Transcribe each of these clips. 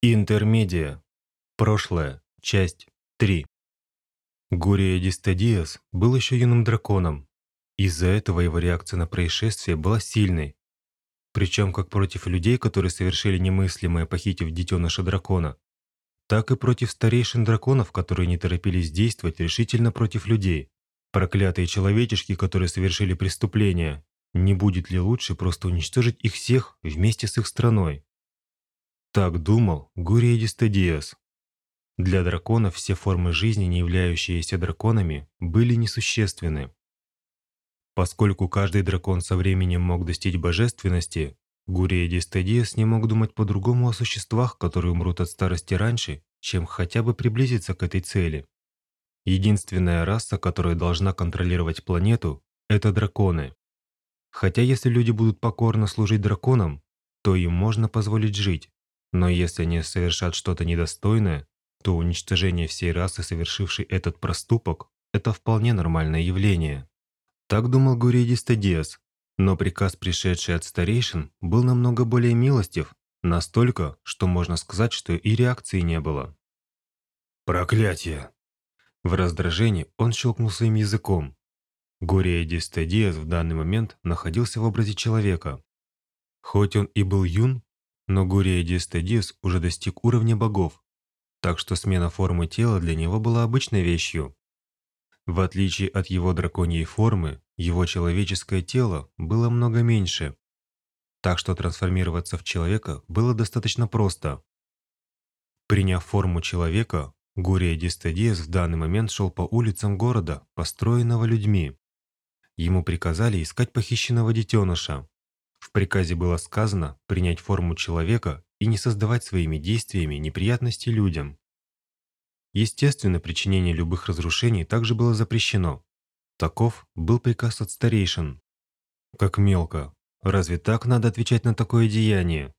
Интермедия. Прошлое. Часть 3. Гурия Дистадиас был еще юным драконом. Из-за этого его реакция на происшествие была сильной. Причем как против людей, которые совершили немыслимое, похитив детеныша дракона, так и против старейшин драконов, которые не торопились действовать решительно против людей. Проклятые человечешки, которые совершили преступление. Не будет ли лучше просто уничтожить их всех вместе с их страной? Так думал Гурия Дистадиас. Для драконов все формы жизни, не являющиеся драконами, были несущественны. Поскольку каждый дракон со временем мог достичь божественности, Гурия Дистадиас не мог думать по-другому о существах, которые умрут от старости раньше, чем хотя бы приблизиться к этой цели. Единственная раса, которая должна контролировать планету, это драконы. Хотя если люди будут покорно служить драконам, то им можно позволить жить. Но если они совершат что-то недостойное, то уничтожение всей расы, совершившей этот проступок, это вполне нормальное явление. Так думал Гуридис Тедиас, но приказ, пришедший от старейшин, был намного более милостив, настолько, что можно сказать, что и реакции не было. «Проклятие!» В раздражении он щелкнул своим языком. Гурия Дистадиас в данный момент находился в образе человека. Хоть он и был юн, но Гурия Дистадис уже достиг уровня богов, так что смена формы тела для него была обычной вещью. В отличие от его драконьей формы, его человеческое тело было много меньше, так что трансформироваться в человека было достаточно просто. Приняв форму человека, Гурия Дистадиес в данный момент шел по улицам города, построенного людьми. Ему приказали искать похищенного детеныша. В приказе было сказано принять форму человека и не создавать своими действиями неприятности людям. Естественно, причинение любых разрушений также было запрещено. Таков был приказ от старейшин. Как мелко. Разве так надо отвечать на такое деяние?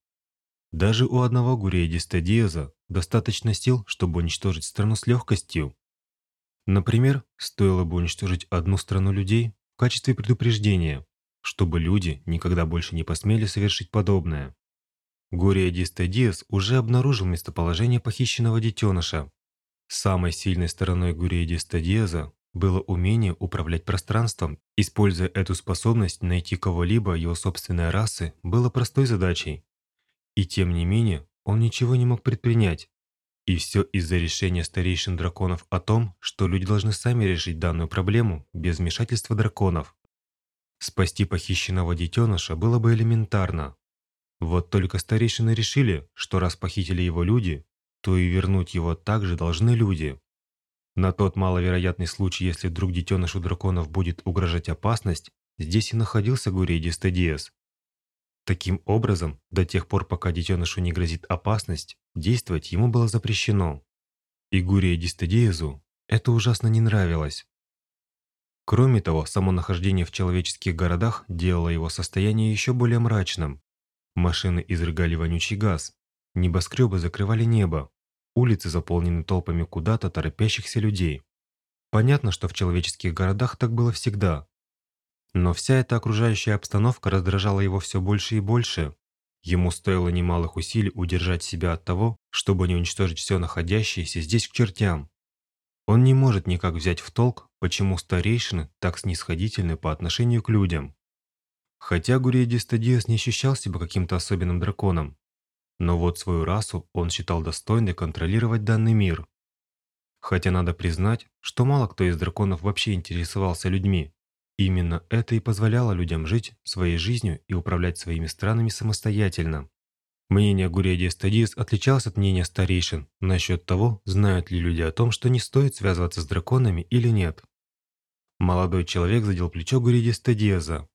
Даже у одного Гуреидиста Диаза достаточно сил, чтобы уничтожить страну с легкостью. Например, стоило бы уничтожить одну страну людей в качестве предупреждения, чтобы люди никогда больше не посмели совершить подобное. Гурия Дистадиас уже обнаружил местоположение похищенного детеныша. Самой сильной стороной Гурия Дистадиаза было умение управлять пространством. Используя эту способность, найти кого-либо его собственной расы было простой задачей. И тем не менее, он ничего не мог предпринять. И все из-за решения старейшин драконов о том, что люди должны сами решить данную проблему без вмешательства драконов. Спасти похищенного детеныша было бы элементарно. Вот только старейшины решили, что раз похитили его люди, то и вернуть его также должны люди. На тот маловероятный случай, если вдруг детенышу драконов будет угрожать опасность, здесь и находился Гурий Дистадиас. Таким образом, до тех пор, пока детенышу не грозит опасность, действовать ему было запрещено. И Гурия Дистадиезу это ужасно не нравилось. Кроме того, само нахождение в человеческих городах делало его состояние еще более мрачным. Машины изрыгали вонючий газ, небоскребы закрывали небо, улицы заполнены толпами куда-то торопящихся людей. Понятно, что в человеческих городах так было всегда. Но вся эта окружающая обстановка раздражала его все больше и больше. Ему стоило немалых усилий удержать себя от того, чтобы не уничтожить все находящееся здесь к чертям. Он не может никак взять в толк, почему старейшины так снисходительны по отношению к людям. Хотя Стадиос не ощущал себя каким-то особенным драконом, но вот свою расу он считал достойной контролировать данный мир. Хотя надо признать, что мало кто из драконов вообще интересовался людьми. Именно это и позволяло людям жить своей жизнью и управлять своими странами самостоятельно. Мнение Гурия Стадис отличалось от мнения старейшин насчет того, знают ли люди о том, что не стоит связываться с драконами или нет. Молодой человек задел плечо Гурия Стадиеза.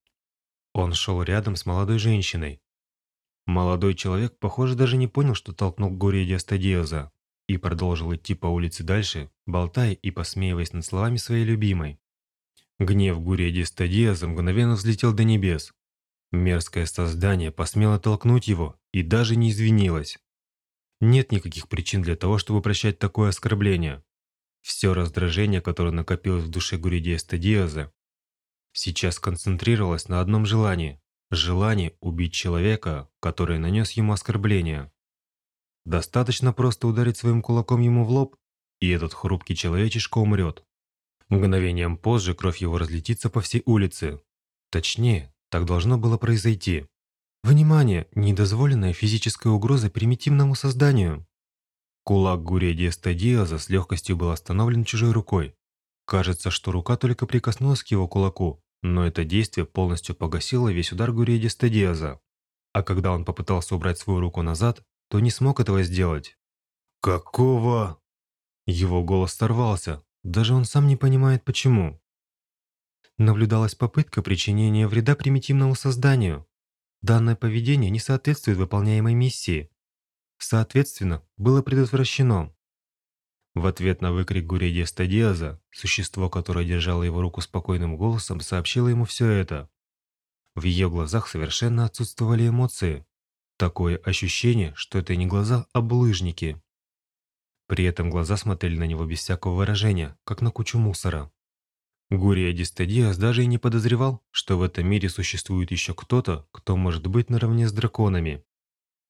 Он шел рядом с молодой женщиной. Молодой человек, похоже, даже не понял, что толкнул Гурия Стадиеза, и продолжил идти по улице дальше, болтая и посмеиваясь над словами своей любимой. Гнев Гурия Стадиеза мгновенно взлетел до небес. Мерзкое создание посмело толкнуть его и даже не извинилось. Нет никаких причин для того, чтобы прощать такое оскорбление. Все раздражение, которое накопилось в душе Гуридия Стадиоза, сейчас концентрировалось на одном желании – желании убить человека, который нанес ему оскорбление. Достаточно просто ударить своим кулаком ему в лоб, и этот хрупкий человечишка умрет. Мгновением позже кровь его разлетится по всей улице. Точнее, так должно было произойти. Внимание! Недозволенная физическая угроза примитивному созданию. Кулак Гурия Диаза с легкостью был остановлен чужой рукой. Кажется, что рука только прикоснулась к его кулаку, но это действие полностью погасило весь удар Гурия Диаза. А когда он попытался убрать свою руку назад, то не смог этого сделать. «Какого?» Его голос сорвался, даже он сам не понимает почему. Наблюдалась попытка причинения вреда примитивному созданию. Данное поведение не соответствует выполняемой миссии, Соответственно, было предотвращено. В ответ на выкрик Гуредия Стадиаза, существо, которое держало его руку спокойным голосом, сообщило ему все это. В ее глазах совершенно отсутствовали эмоции. Такое ощущение, что это не глаза, а булыжники. При этом глаза смотрели на него без всякого выражения, как на кучу мусора. Гурия Дистадиас даже и не подозревал, что в этом мире существует еще кто-то, кто может быть наравне с драконами.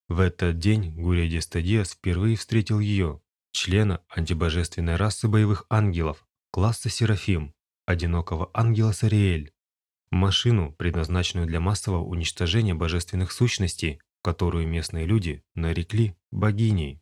В этот день Гурия Стадиас впервые встретил ее, члена антибожественной расы боевых ангелов, класса Серафим, одинокого ангела Сариэль, машину, предназначенную для массового уничтожения божественных сущностей, которую местные люди нарекли богиней.